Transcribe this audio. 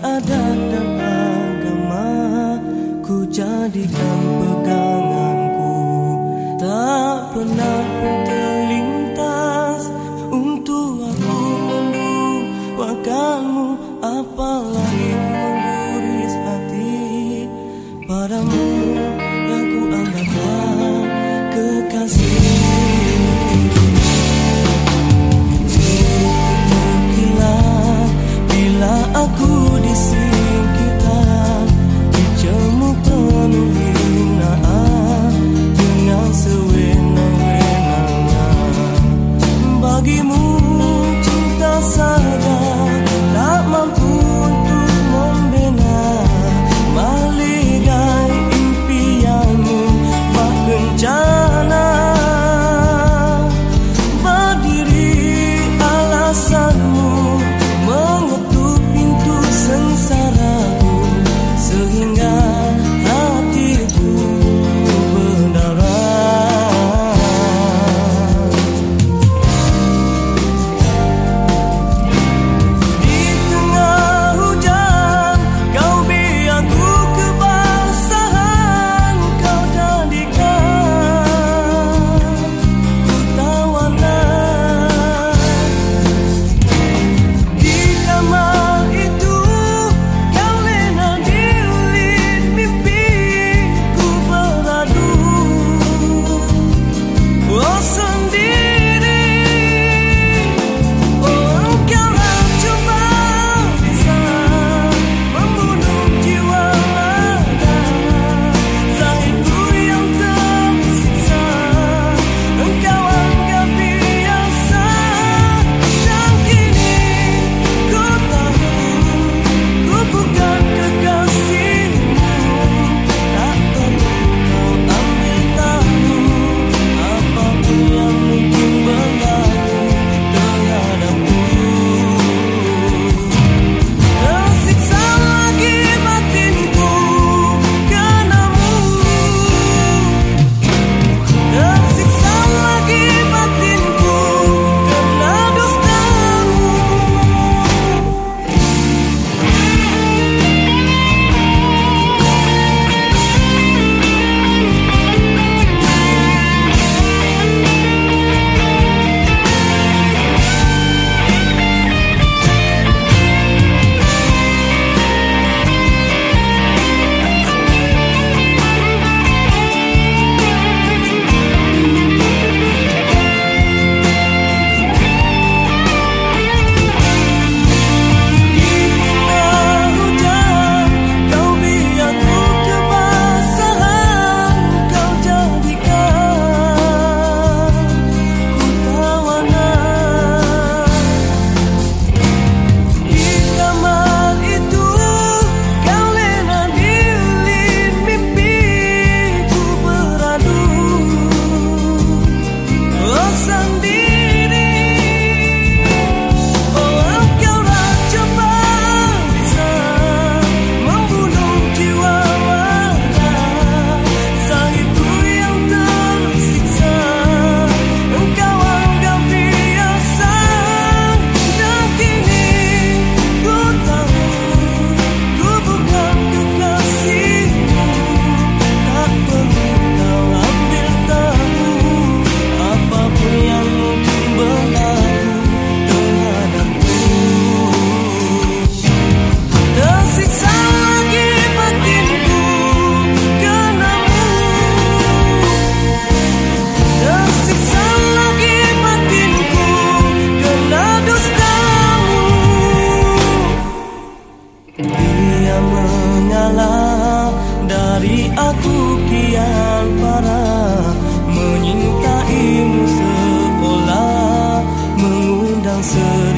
adat dan agama ku jadikan peganganku. Tak pernah pun aku kian parah menyintaimu seolah mengundang seribu